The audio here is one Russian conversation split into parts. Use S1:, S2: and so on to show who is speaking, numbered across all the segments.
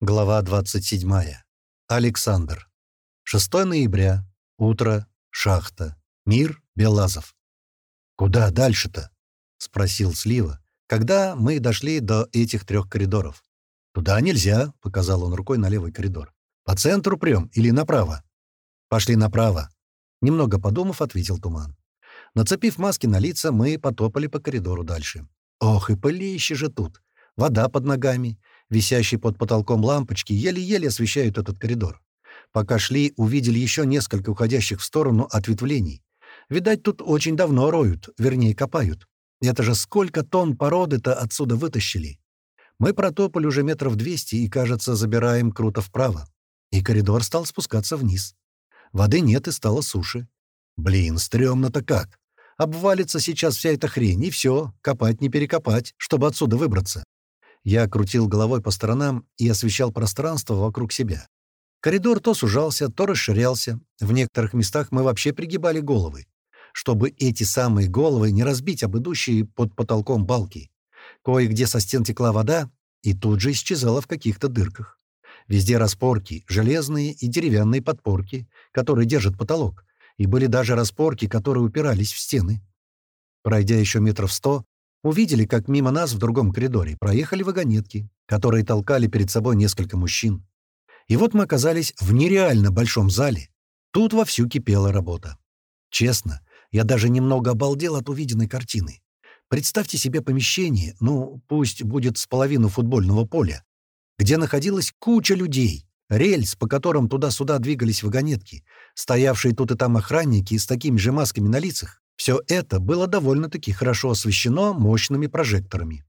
S1: Глава 27. Александр. 6 ноября. Утро. Шахта. Мир. Белазов. «Куда дальше-то?» — спросил Слива, когда мы дошли до этих трех коридоров. «Туда нельзя», — показал он рукой на левый коридор. «По центру прям или направо?» «Пошли направо», — немного подумав, ответил Туман. Нацепив маски на лица, мы потопали по коридору дальше. «Ох, и пылище же тут! Вода под ногами, Висящие под потолком лампочки еле-еле освещают этот коридор. Пока шли, увидели еще несколько уходящих в сторону ответвлений. Видать, тут очень давно роют, вернее, копают. Это же сколько тонн породы-то отсюда вытащили. Мы протопали уже метров двести и, кажется, забираем круто вправо. И коридор стал спускаться вниз. Воды нет и стало суши. Блин, стрёмно-то как. Обвалится сейчас вся эта хрень, и все, копать не перекопать, чтобы отсюда выбраться. Я крутил головой по сторонам и освещал пространство вокруг себя. Коридор то сужался, то расширялся. В некоторых местах мы вообще пригибали головы, чтобы эти самые головы не разбить об идущие под потолком балки. Кое-где со стен текла вода и тут же исчезала в каких-то дырках. Везде распорки, железные и деревянные подпорки, которые держат потолок, и были даже распорки, которые упирались в стены. Пройдя еще метров сто, Увидели, как мимо нас в другом коридоре проехали вагонетки, которые толкали перед собой несколько мужчин. И вот мы оказались в нереально большом зале. Тут вовсю кипела работа. Честно, я даже немного обалдел от увиденной картины. Представьте себе помещение, ну, пусть будет с половину футбольного поля, где находилась куча людей, рельс, по которым туда-сюда двигались вагонетки, стоявшие тут и там охранники с такими же масками на лицах, все это было довольно-таки хорошо освещено мощными прожекторами.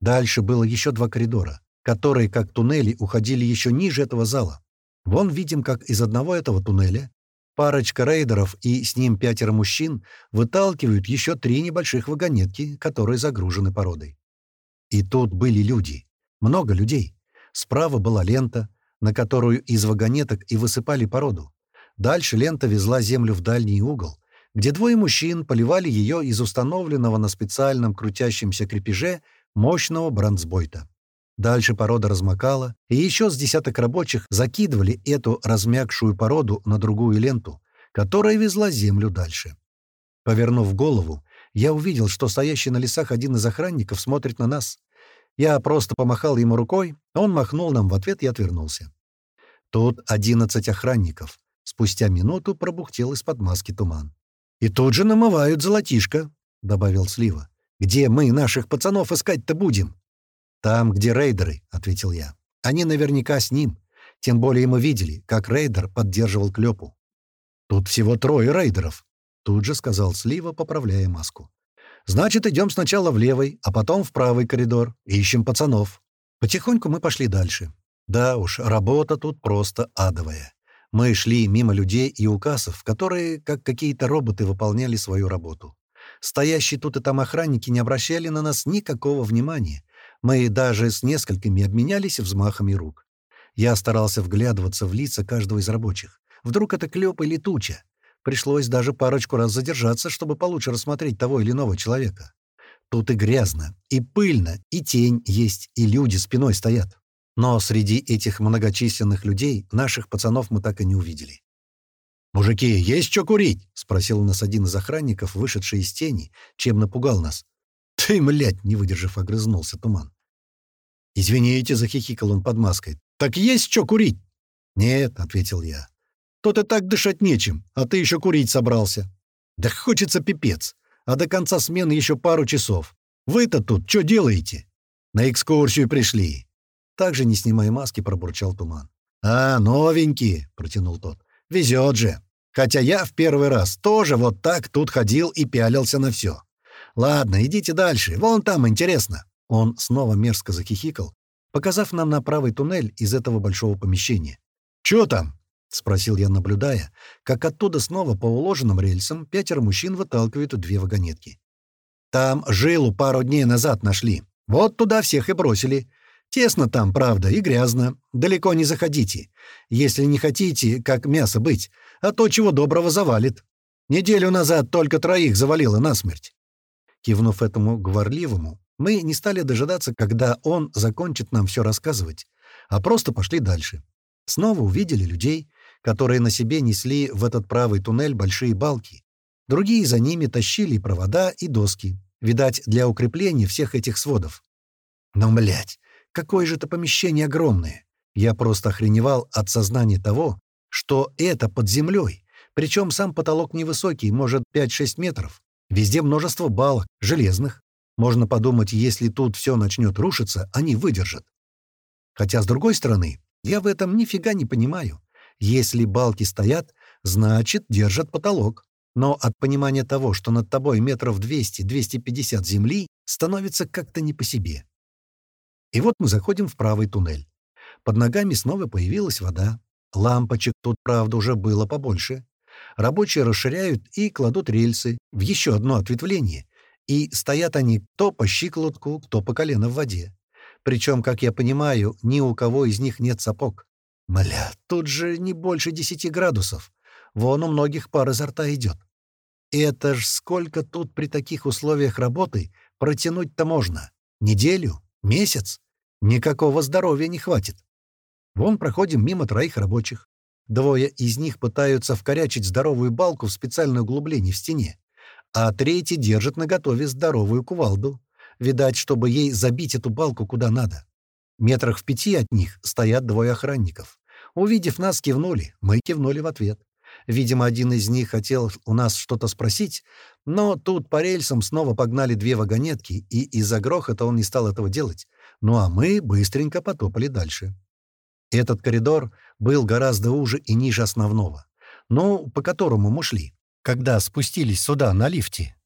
S1: Дальше было еще два коридора, которые, как туннели, уходили еще ниже этого зала. Вон видим, как из одного этого туннеля парочка рейдеров и с ним пятеро мужчин выталкивают еще три небольших вагонетки, которые загружены породой. И тут были люди. Много людей. Справа была лента, на которую из вагонеток и высыпали породу. Дальше лента везла землю в дальний угол, где двое мужчин поливали ее из установленного на специальном крутящемся крепеже мощного бронзбойта. Дальше порода размокала, и еще с десяток рабочих закидывали эту размягшую породу на другую ленту, которая везла землю дальше. Повернув голову, я увидел, что стоящий на лесах один из охранников смотрит на нас. Я просто помахал ему рукой, он махнул нам в ответ и отвернулся. Тут одиннадцать охранников. Спустя минуту пробухтел из-под маски туман. «И тут же намывают золотишко», — добавил Слива. «Где мы наших пацанов искать-то будем?» «Там, где рейдеры», — ответил я. «Они наверняка с ним. Тем более мы видели, как рейдер поддерживал Клёпу». «Тут всего трое рейдеров», — тут же сказал Слива, поправляя маску. «Значит, идем сначала в левый, а потом в правый коридор. Ищем пацанов». Потихоньку мы пошли дальше. Да уж, работа тут просто адовая. Мы шли мимо людей и указов, которые, как какие-то роботы, выполняли свою работу. Стоящие тут и там охранники не обращали на нас никакого внимания. Мы даже с несколькими обменялись взмахами рук. Я старался вглядываться в лица каждого из рабочих. Вдруг это клёп или туча. Пришлось даже парочку раз задержаться, чтобы получше рассмотреть того или иного человека. Тут и грязно, и пыльно, и тень есть, и люди спиной стоят. Но среди этих многочисленных людей наших пацанов мы так и не увидели. «Мужики, есть что курить?» — спросил нас один из охранников, вышедший из тени, чем напугал нас. «Ты, млядь!» — не выдержав, огрызнулся туман. «Извините», — захихикал он под маской. «Так есть что курить?» «Нет», — ответил я. «Тут и так дышать нечем, а ты еще курить собрался». «Да хочется пипец, а до конца смены еще пару часов. Вы-то тут что делаете?» «На экскурсию пришли. Также, не снимая маски, пробурчал туман. «А, новенький!» — протянул тот. «Везет же! Хотя я в первый раз тоже вот так тут ходил и пялился на все. Ладно, идите дальше, вон там интересно!» Он снова мерзко захихикал, показав нам на правый туннель из этого большого помещения. «Чё там?» — спросил я, наблюдая, как оттуда снова по уложенным рельсам пятеро мужчин выталкивают две вагонетки. «Там жилу пару дней назад нашли. Вот туда всех и бросили. Тесно там, правда, и грязно. Далеко не заходите. Если не хотите, как мясо быть, а то чего доброго завалит. Неделю назад только троих завалило насмерть. Кивнув этому говорливому, мы не стали дожидаться, когда он закончит нам все рассказывать, а просто пошли дальше. Снова увидели людей, которые на себе несли в этот правый туннель большие балки. Другие за ними тащили провода и доски, видать, для укрепления всех этих сводов. Но, блядь, какое же это помещение огромное! Я просто охреневал от сознания того, что это под землей, причем сам потолок невысокий, может, 5-6 метров. Везде множество балок, железных. Можно подумать, если тут все начнет рушиться, они выдержат. Хотя, с другой стороны, я в этом нифига не понимаю. Если балки стоят, значит, держат потолок. Но от понимания того, что над тобой метров 200-250 земли, становится как-то не по себе. И вот мы заходим в правый туннель. Под ногами снова появилась вода. Лампочек тут, правда, уже было побольше. Рабочие расширяют и кладут рельсы в еще одно ответвление. И стоят они кто по щиколотку, кто по колено в воде. Причем, как я понимаю, ни у кого из них нет сапог. Мля, тут же не больше десяти градусов. Вон у многих пар изо рта идет. Это ж сколько тут при таких условиях работы протянуть-то можно? Неделю? Месяц? Никакого здоровья не хватит. Вон проходим мимо троих рабочих. Двое из них пытаются вкорячить здоровую балку в специальное углубление в стене, а третий держит наготове здоровую кувалду. Видать, чтобы ей забить эту балку куда надо. Метрах в пяти от них стоят двое охранников. Увидев нас, кивнули. Мы кивнули в ответ. Видимо, один из них хотел у нас что-то спросить, но тут по рельсам снова погнали две вагонетки, и из-за грохота он не стал этого делать. Ну а мы быстренько потопали дальше. Этот коридор был гораздо уже и ниже основного, ну, по которому мы шли, когда спустились сюда на лифте.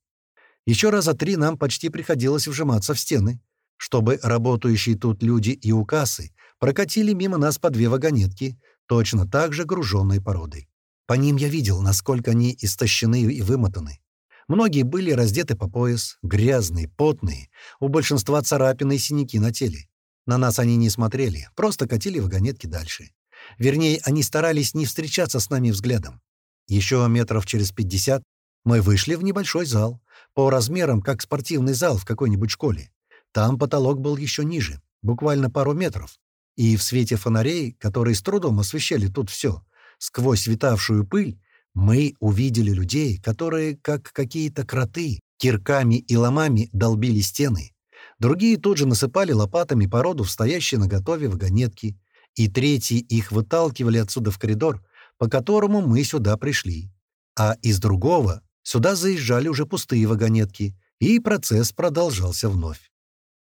S1: Еще раза три нам почти приходилось вжиматься в стены, чтобы работающие тут люди и укасы прокатили мимо нас по две вагонетки, точно так же груженной породой. По ним я видел, насколько они истощены и вымотаны. Многие были раздеты по пояс, грязные, потные, у большинства царапины и синяки на теле. На нас они не смотрели, просто катили вагонетки дальше. Вернее, они старались не встречаться с нами взглядом. Еще метров через пятьдесят мы вышли в небольшой зал, по размерам, как спортивный зал в какой-нибудь школе. Там потолок был еще ниже, буквально пару метров. И в свете фонарей, которые с трудом освещали тут все, сквозь витавшую пыль, мы увидели людей, которые, как какие-то кроты, кирками и ломами долбили стены. Другие тут же насыпали лопатами породу в стоящие наготове вагонетки, и третьи их выталкивали отсюда в коридор, по которому мы сюда пришли. А из другого сюда заезжали уже пустые вагонетки, и процесс продолжался вновь.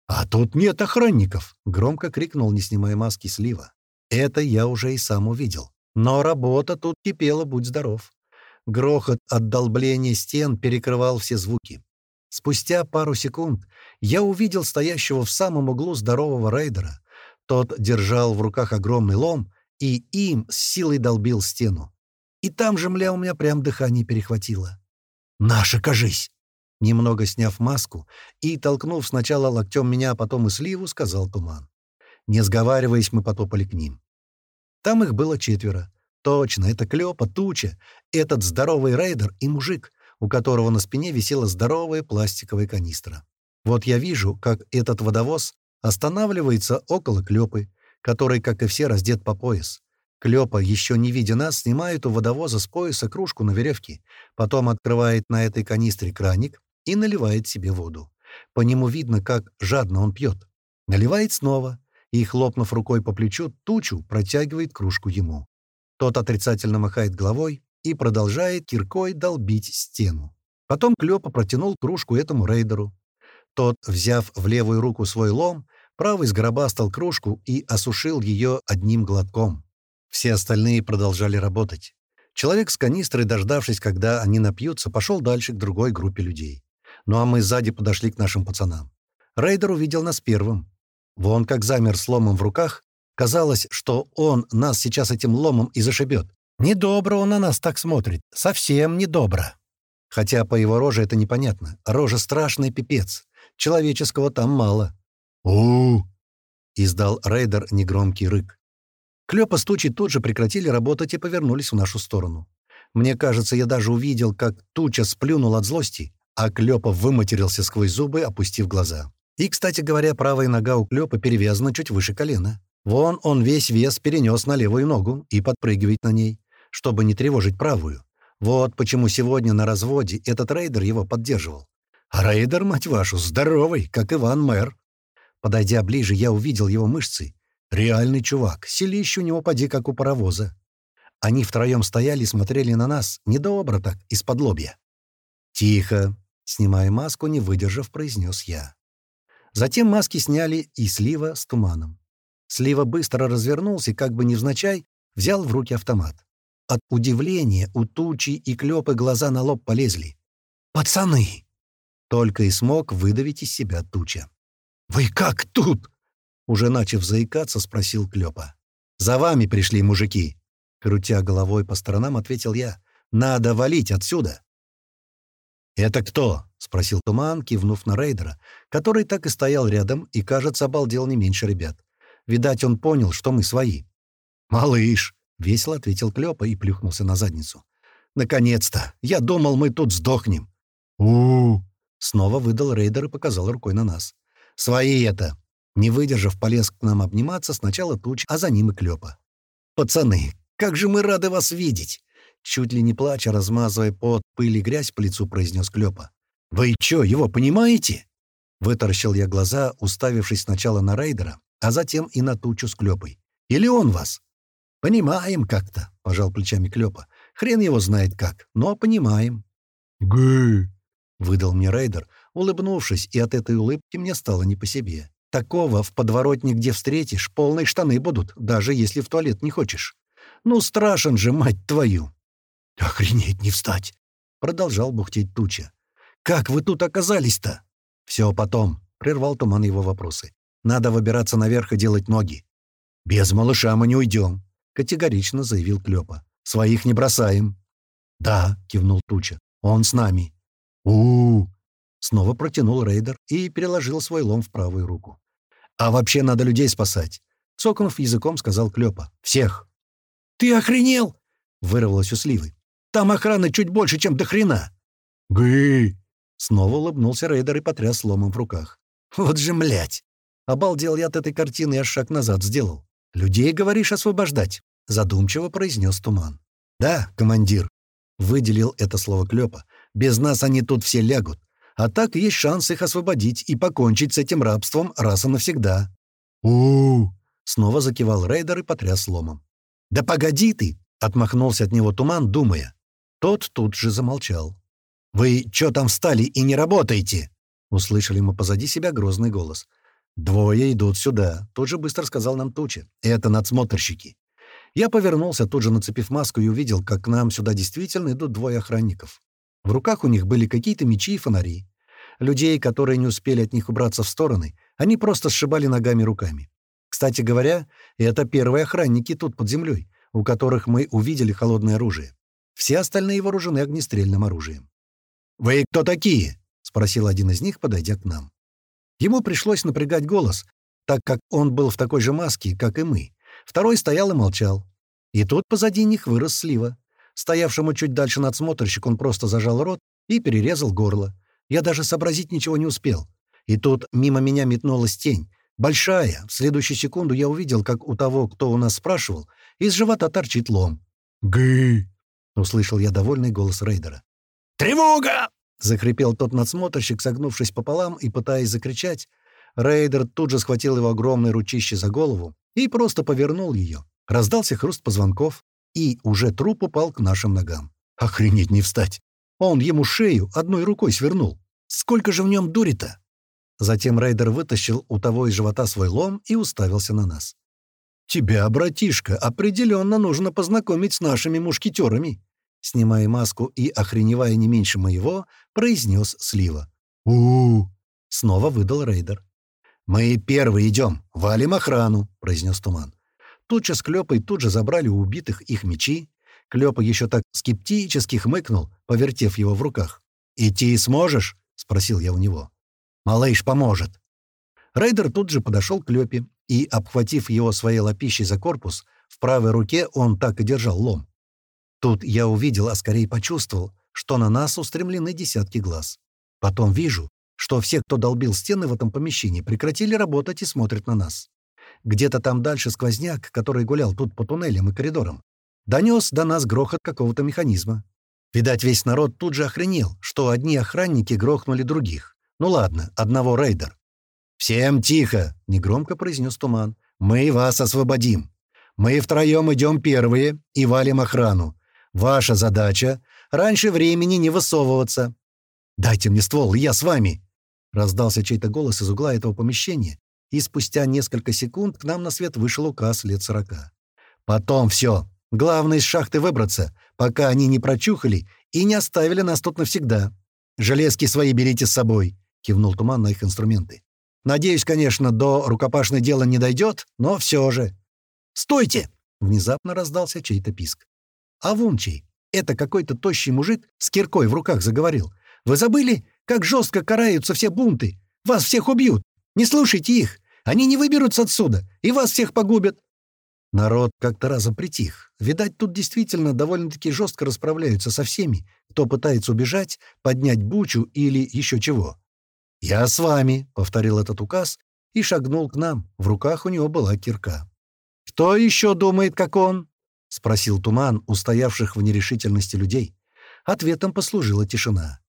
S1: «А тут нет охранников!» — громко крикнул, не снимая маски, Слива. Это я уже и сам увидел. Но работа тут кипела, будь здоров. Грохот от долбления стен перекрывал все звуки. Спустя пару секунд я увидел стоящего в самом углу здорового рейдера. Тот держал в руках огромный лом и им с силой долбил стену. И там же, мля, у меня прям дыхание перехватило. «Наша, кажись!» Немного сняв маску и, толкнув сначала локтем меня, а потом и сливу, сказал Туман. Не сговариваясь, мы потопали к ним. Там их было четверо. Точно, это Клёпа, Туча, этот здоровый рейдер и мужик, у которого на спине висела здоровая пластиковая канистра. Вот я вижу, как этот водовоз останавливается около Клёпы, который, как и все, раздет по пояс. Клёпа, еще не видя нас, снимает у водовоза с пояса кружку на веревке, потом открывает на этой канистре краник и наливает себе воду. По нему видно, как жадно он пьет. Наливает снова и, хлопнув рукой по плечу, тучу протягивает кружку ему. Тот отрицательно махает головой и продолжает киркой долбить стену. Потом Клёпа протянул кружку этому рейдеру. Тот, взяв в левую руку свой лом, правый сгробастал кружку и осушил ее одним глотком. Все остальные продолжали работать. Человек с канистрой, дождавшись, когда они напьются, пошел дальше к другой группе людей. Ну а мы сзади подошли к нашим пацанам. Рейдер увидел нас первым. Вон как замер с ломом в руках. Казалось, что он нас сейчас этим ломом и зашибет. Недобро он на нас так смотрит. Совсем недобро. Хотя по его роже это непонятно. Рожа страшный пипец. Человеческого там мало. у издал рейдер негромкий рык. Клёпа с тут же прекратили работать и повернулись в нашу сторону. Мне кажется, я даже увидел, как Туча сплюнул от злости, а Клёпа выматерился сквозь зубы, опустив глаза. И, кстати говоря, правая нога у Клёпа перевязана чуть выше колена. Вон он весь вес перенес на левую ногу и подпрыгивает на ней, чтобы не тревожить правую. Вот почему сегодня на разводе этот рейдер его поддерживал. А рейдер, мать вашу, здоровый, как Иван Мэр. Подойдя ближе, я увидел его мышцы. Реальный чувак, силищ у него поди, как у паровоза. Они втроем стояли и смотрели на нас, недобро так, из-под лобья. «Тихо!» — снимая маску, не выдержав, произнес я. Затем маски сняли и слива с туманом. Слива быстро развернулся и, как бы невзначай, взял в руки автомат. От удивления у тучи и клёпы глаза на лоб полезли. «Пацаны!» Только и смог выдавить из себя туча. «Вы как тут?» Уже начав заикаться, спросил Клёпа. «За вами пришли мужики!» Крутя головой по сторонам, ответил я. «Надо валить отсюда!» «Это кто?» — спросил Туман, кивнув на рейдера, который так и стоял рядом и, кажется, обалдел не меньше ребят. Видать, он понял, что мы свои. «Малыш!» — весело ответил Клёпа и плюхнулся на задницу. «Наконец-то! Я думал, мы тут сдохнем!» у, Снова выдал рейдер и показал рукой на нас. «Свои это!» Не выдержав, полез к нам обниматься сначала Туч, а за ним и Клёпа. «Пацаны, как же мы рады вас видеть!» Чуть ли не плача, размазывая под пыль и грязь по лицу, произнес Клёпа. «Вы чё, его понимаете?» Вытаращил я глаза, уставившись сначала на рейдера, а затем и на тучу с Клёпой. «Или он вас?» «Понимаем как-то», — пожал плечами Клёпа. «Хрен его знает как, но понимаем».
S2: «Гы!»
S1: — выдал мне рейдер, улыбнувшись, и от этой улыбки мне стало не по себе. «Такого в подворотне где встретишь, полные штаны будут, даже если в туалет не хочешь. Ну, страшен же, мать твою!»
S2: «Охренеть не встать!»
S1: — продолжал бухтеть туча. «Как вы тут оказались-то?» «Все потом», — прервал туман его вопросы. «Надо выбираться наверх и делать ноги». «Без малыша мы не уйдем», — категорично заявил Клёпа. «Своих не бросаем». «Да», — кивнул Туча. «Он с нами».
S2: у, -у,
S1: Снова протянул рейдер и переложил свой лом в правую руку. «А вообще надо людей спасать», — цокнув языком, сказал Клёпа. «Всех».
S2: «Ты охренел?»
S1: — вырвалось у Сливы. «Там охраны чуть больше, чем до хрена».
S2: «Гы!»
S1: Снова улыбнулся рейдер и потряс ломом в руках. «Вот же, млять! Обалдел я от этой картины и аж шаг назад сделал. Людей, говоришь, освобождать?» — задумчиво произнес Туман. «Да, командир», — выделил это слово Клёпа. «Без нас они тут все лягут. А так есть шанс их освободить и покончить с этим рабством раз и навсегда».
S2: у,
S1: Снова закивал рейдер и потряс ломом. «Да погоди ты!» — отмахнулся от него Туман, думая. Тот тут же замолчал. «Вы чё там встали и не работаете?» Услышали мы позади себя грозный голос. «Двое идут сюда», — тут же быстро сказал нам Туча. «Это надсмотрщики». Я повернулся, тут же нацепив маску, и увидел, как к нам сюда действительно идут двое охранников. В руках у них были какие-то мечи и фонари. Людей, которые не успели от них убраться в стороны, они просто сшибали ногами руками. Кстати говоря, это первые охранники тут под землей, у которых мы увидели холодное оружие. Все остальные вооружены огнестрельным оружием. «Вы кто такие?» — спросил один из них, подойдя к нам. Ему пришлось напрягать голос, так как он был в такой же маске, как и мы. Второй стоял и молчал. И тут позади них вырос слива. Стоявшему чуть дальше надсмотрщик он просто зажал рот и перерезал горло. Я даже сообразить ничего не успел. И тут мимо меня метнулась тень. Большая. В следующую секунду я увидел, как у того, кто у нас спрашивал, из живота торчит лом.
S2: «Гы!»
S1: — услышал я довольный голос рейдера.
S2: «Тревога!»
S1: — захрипел тот надсмотрщик, согнувшись пополам и пытаясь закричать. Рейдер тут же схватил его огромной ручищей за голову и просто повернул ее. Раздался хруст позвонков, и уже труп упал к нашим ногам. Охренеть не встать! Он ему шею одной рукой свернул. Сколько же в нем дури-то? Затем рейдер вытащил у того из живота свой лом и уставился на нас. «Тебя, братишка, определенно нужно познакомить с нашими мушкетерами», снимая маску и охреневая не меньше моего, произнес Слива.
S2: у,
S1: Снова выдал рейдер. «Мы первые идем, валим охрану», — произнес Туман. Туча с Клёпой тут же забрали у убитых их мечи. Клёпа еще так скептически хмыкнул, повертев его в руках. «Идти сможешь?» — спросил я у него. «Малыш поможет». Рейдер тут же подошел к Клёпе и, обхватив его своей лапищей за корпус, в правой руке он так и держал лом. Тут я увидел, а скорее почувствовал, что на нас устремлены десятки глаз. Потом вижу, что все, кто долбил стены в этом помещении, прекратили работать и смотрят на нас. Где-то там дальше сквозняк, который гулял тут по туннелям и коридорам, донес до нас грохот какого-то механизма. Видать, весь народ тут же охренел, что одни охранники грохнули других. Ну ладно, одного рейдер. «Всем тихо!» — негромко произнес Туман. «Мы вас освободим. Мы втроем идем первые и валим охрану. Ваша задача — раньше времени не высовываться». «Дайте мне ствол, я с вами!» Раздался чей-то голос из угла этого помещения, и спустя несколько секунд к нам на свет вышел указ лет сорока. «Потом все. Главное из шахты выбраться, пока они не прочухали и не оставили нас тут навсегда. Железки свои берите с собой», — кивнул Туман на их инструменты. «Надеюсь, конечно, до рукопашной дела не дойдет, но все же». «Стойте!» — внезапно раздался чей-то писк. «А вон чей? Это какой-то тощий мужик с киркой в руках заговорил. Вы забыли, как жестко караются все бунты? Вас всех убьют! Не слушайте их! Они не выберутся отсюда, и вас всех погубят!» Народ как-то разом притих. Видать, тут действительно довольно-таки жестко расправляются со всеми, кто пытается убежать, поднять бучу или еще чего. «Я с вами», — повторил этот указ и шагнул к нам. В руках у него была кирка. «Кто еще думает, как он?» — спросил туман устоявших в нерешительности людей. Ответом послужила тишина.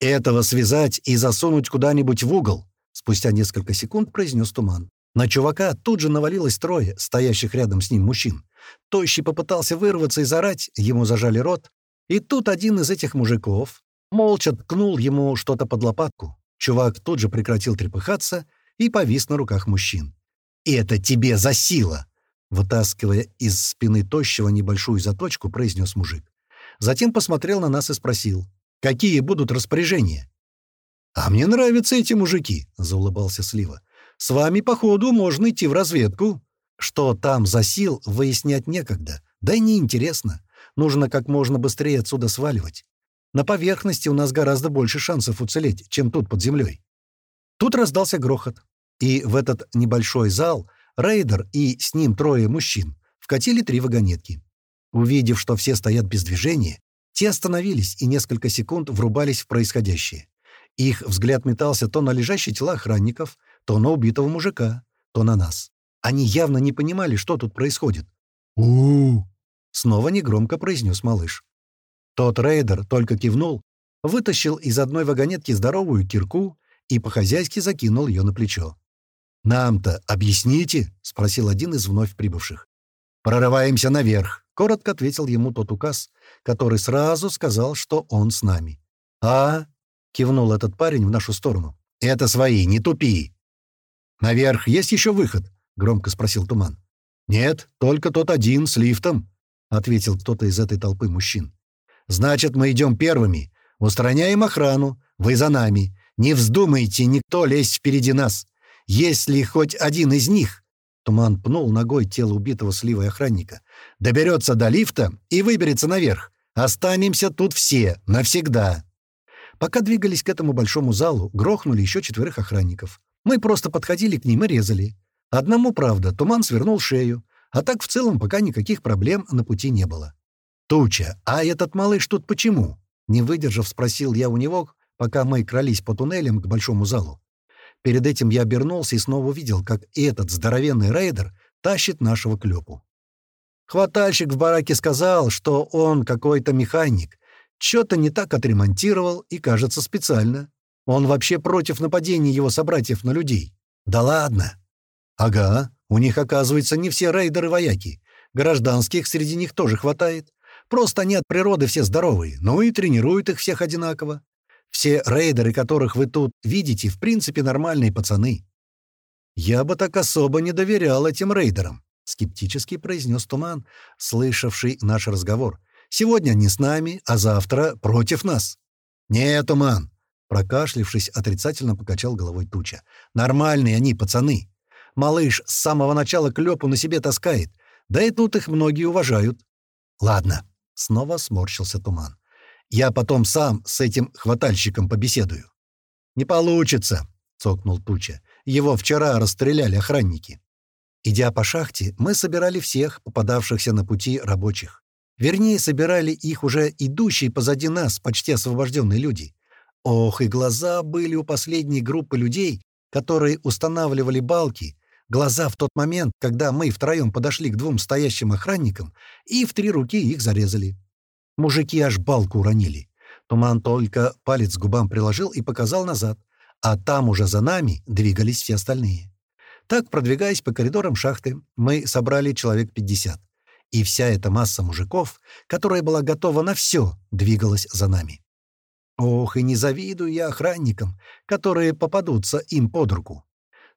S1: «Этого связать и засунуть куда-нибудь в угол», — спустя несколько секунд произнес туман. На чувака тут же навалилось трое, стоящих рядом с ним мужчин. Тощий попытался вырваться и зарать, ему зажали рот. И тут один из этих мужиков молча ткнул ему что-то под лопатку. Чувак тут же прекратил трепыхаться и повис на руках мужчин. «Это тебе за сила!» Вытаскивая из спины тощего небольшую заточку, произнес мужик. Затем посмотрел на нас и спросил, «Какие будут распоряжения?» «А мне нравятся эти мужики», — заулыбался Слива. С вами, походу, можно идти в разведку. Что там за сил, выяснять некогда. Да и неинтересно. Нужно как можно быстрее отсюда сваливать. На поверхности у нас гораздо больше шансов уцелеть, чем тут под землей. Тут раздался грохот. И в этот небольшой зал рейдер и с ним трое мужчин вкатили три вагонетки. Увидев, что все стоят без движения, те остановились и несколько секунд врубались в происходящее. Их взгляд метался то на лежащие тела охранников, то на убитого мужика, то на нас. Они явно не понимали, что тут происходит.
S2: у,
S1: Снова негромко произнес малыш. Тот рейдер только кивнул, вытащил из одной вагонетки здоровую кирку и по-хозяйски закинул ее на плечо. «Нам-то объясните?» — спросил один из вновь прибывших. «Прорываемся наверх», — коротко ответил ему тот указ, который сразу сказал, что он с нами. «А?» — кивнул этот парень в нашу сторону. «Это свои, не тупи. «Наверх есть еще выход?» — громко спросил Туман. «Нет, только тот один, с лифтом», — ответил кто-то из этой толпы мужчин. «Значит, мы идем первыми. Устраняем охрану. Вы за нами. Не вздумайте никто лезть впереди нас. Если хоть один из них...» Туман пнул ногой тело убитого сливой охранника. «Доберется до лифта и выберется наверх. Останемся тут все, навсегда». Пока двигались к этому большому залу, грохнули еще четверых охранников. Мы просто подходили к ним и резали. Одному, правда, туман свернул шею, а так в целом пока никаких проблем на пути не было. «Туча, а этот малыш тут почему?» Не выдержав, спросил я у него, пока мы крались по туннелям к большому залу. Перед этим я обернулся и снова увидел, как этот здоровенный рейдер тащит нашего клёпу. Хватальщик в бараке сказал, что он какой-то механик, что-то не так отремонтировал и, кажется, специально. Он вообще против нападений его собратьев на людей. Да ладно. Ага, у них, оказывается, не все рейдеры-вояки. Гражданских среди них тоже хватает. Просто от природы все здоровые, ну и тренируют их всех одинаково. Все рейдеры, которых вы тут видите, в принципе, нормальные пацаны. Я бы так особо не доверял этим рейдерам, скептически произнес Туман, слышавший наш разговор. Сегодня они с нами, а завтра против нас. «Нет, Туман, Прокашлившись, отрицательно покачал головой туча. «Нормальные они, пацаны. Малыш с самого начала клёпу на себе таскает. Да и тут их многие уважают». «Ладно», — снова сморщился туман. «Я потом сам с этим хватальщиком побеседую». «Не получится», — цокнул туча. «Его вчера расстреляли охранники». Идя по шахте, мы собирали всех попадавшихся на пути рабочих. Вернее, собирали их уже идущие позади нас, почти освобожденные люди. Ох, и глаза были у последней группы людей, которые устанавливали балки, глаза в тот момент, когда мы втроем подошли к двум стоящим охранникам и в три руки их зарезали. Мужики аж балку уронили. Туман только палец к губам приложил и показал назад, а там уже за нами двигались все остальные. Так, продвигаясь по коридорам шахты, мы собрали человек 50. И вся эта масса мужиков, которая была готова на все, двигалась за нами. Ох, и не завидую я охранникам, которые попадутся им под руку.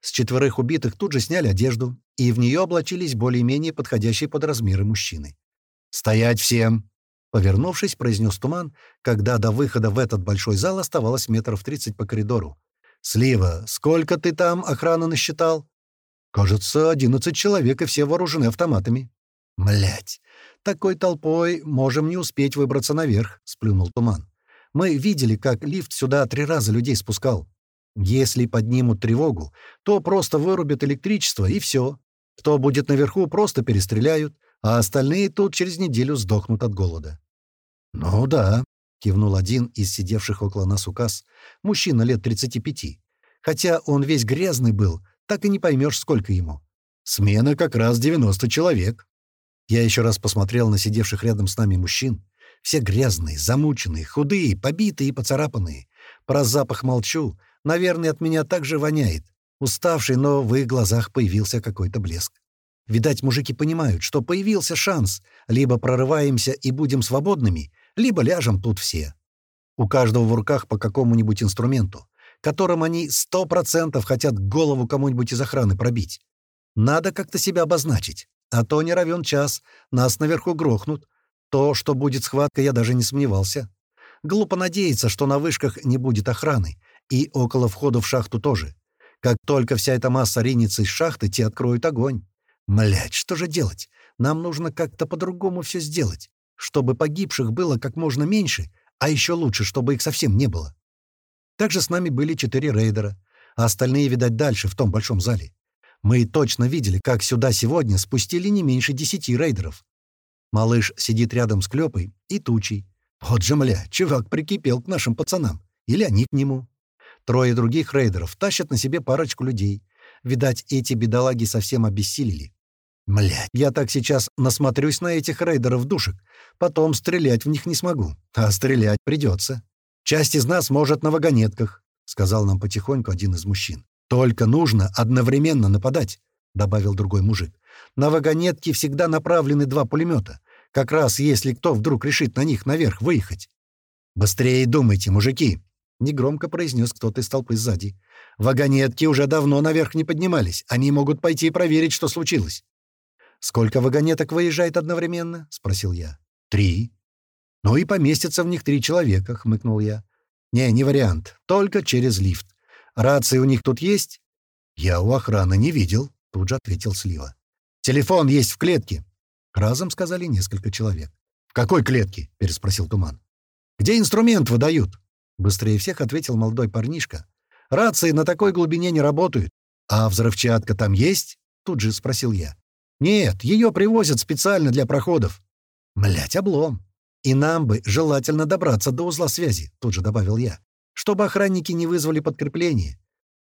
S1: С четверых убитых тут же сняли одежду, и в нее облачились более-менее подходящие под размеры мужчины. «Стоять всем!» Повернувшись, произнес Туман, когда до выхода в этот большой зал оставалось метров тридцать по коридору. «Слива, сколько ты там охраны насчитал?» «Кажется, одиннадцать человек, и все вооружены автоматами». «Млядь! Такой толпой можем не успеть выбраться наверх», — сплюнул Туман. «Мы видели, как лифт сюда три раза людей спускал. Если поднимут тревогу, то просто вырубят электричество, и все. Кто будет наверху, просто перестреляют, а остальные тут через неделю сдохнут от голода». «Ну да», — кивнул один из сидевших около нас указ, мужчина лет 35. Хотя он весь грязный был, так и не поймешь, сколько ему. Смена как раз 90 человек. Я еще раз посмотрел на сидевших рядом с нами мужчин. Все грязные, замученные, худые, побитые и поцарапанные. Про запах молчу. Наверное, от меня также воняет. Уставший, но в их глазах появился какой-то блеск. Видать, мужики понимают, что появился шанс. Либо прорываемся и будем свободными, либо ляжем тут все. У каждого в руках по какому-нибудь инструменту, которым они сто процентов хотят голову кому-нибудь из охраны пробить. Надо как-то себя обозначить. А то не равен час, нас наверху грохнут. То, что будет схватка, я даже не сомневался. Глупо надеяться, что на вышках не будет охраны, и около входа в шахту тоже. Как только вся эта масса ринется из шахты, те откроют огонь. Млять, что же делать? Нам нужно как-то по-другому все сделать, чтобы погибших было как можно меньше, а еще лучше, чтобы их совсем не было. Также с нами были четыре рейдера, а остальные, видать, дальше, в том большом зале. Мы точно видели, как сюда сегодня спустили не меньше десяти рейдеров. Малыш сидит рядом с Клёпой и Тучей. Вот же, мля, чувак прикипел к нашим пацанам. Или они к нему. Трое других рейдеров тащат на себе парочку людей. Видать, эти бедолаги совсем обессилели. Млядь, я так сейчас насмотрюсь на этих рейдеров душек. Потом стрелять в них не смогу. А стрелять придется. Часть из нас может на вагонетках, — сказал нам потихоньку один из мужчин. «Только нужно одновременно нападать», — добавил другой мужик. «На вагонетки всегда направлены два пулемета, как раз если кто вдруг решит на них наверх выехать». «Быстрее думайте, мужики», — негромко произнес кто-то из толпы сзади. «Вагонетки уже давно наверх не поднимались. Они могут пойти проверить, что случилось». «Сколько вагонеток выезжает одновременно?» — спросил я. «Три». «Ну и поместится в них три человека», — хмыкнул я. «Не, не вариант. Только через лифт. Рации у них тут есть?» «Я у охраны не видел», — тут же ответил Слива. «Телефон есть в клетке», — разом сказали несколько человек. «В какой клетке?» — переспросил Туман. «Где инструмент выдают?» Быстрее всех ответил молодой парнишка. «Рации на такой глубине не работают. А взрывчатка там есть?» Тут же спросил я. «Нет, ее привозят специально для проходов». «Млять, облом. И нам бы желательно добраться до узла связи», — тут же добавил я чтобы охранники не вызвали подкрепление.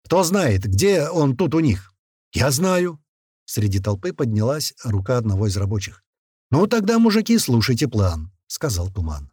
S1: Кто знает, где он тут у них? Я знаю. Среди толпы поднялась рука одного из рабочих. «Ну тогда, мужики, слушайте план», — сказал Туман.